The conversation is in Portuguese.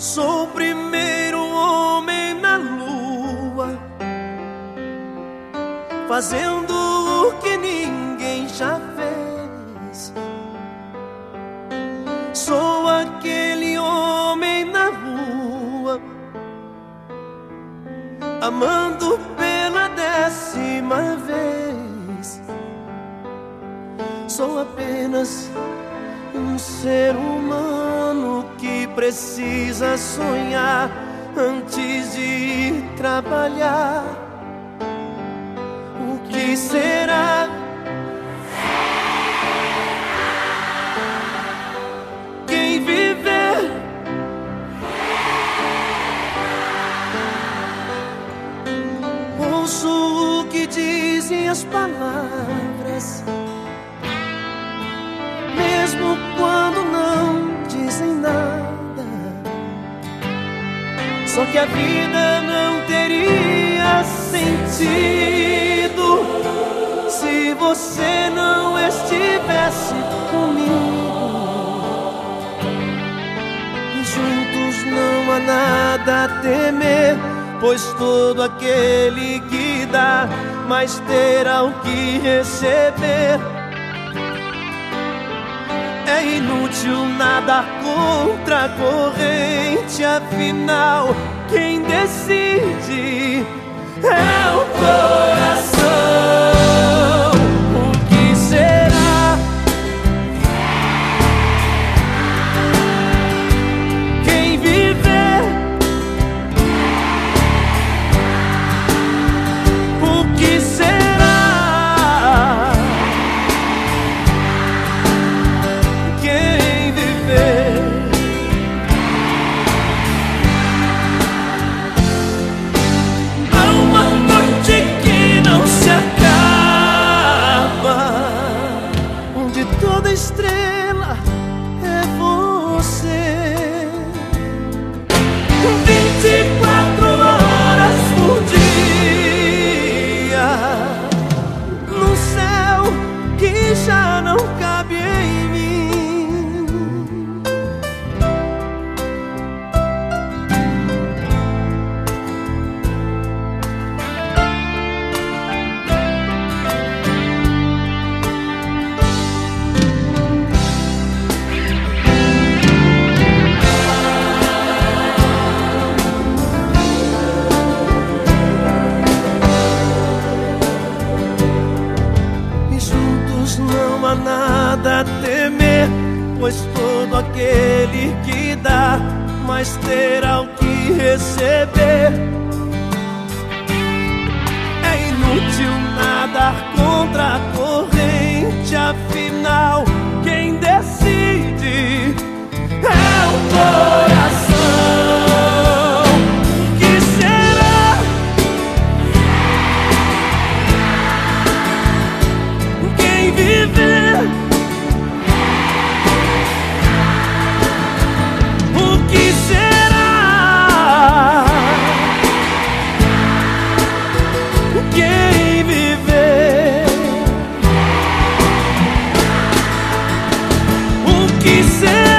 Sou o primeiro homem na lua, fazendo o que ninguém já fez. Sou aquele homem na rua, amando pela décima vez. Sou apenas um ser humano que precisa sonhar antes de trabalhar. O que será? Quem viver? Ouço o que dizem as palavras, mesmo quando não dizem nada. Só que a vida não teria sentido se você não estivesse comigo. E juntos não há nada a temer, pois todo aquele que dá, mais terá o que receber. É inútil nadar contra a corrente, afinal, quem decide é toda estrela é você. Temer, pois todo aquele que dá, mais terá o que receber. É inútil nadar contra a corrente, afinal, he said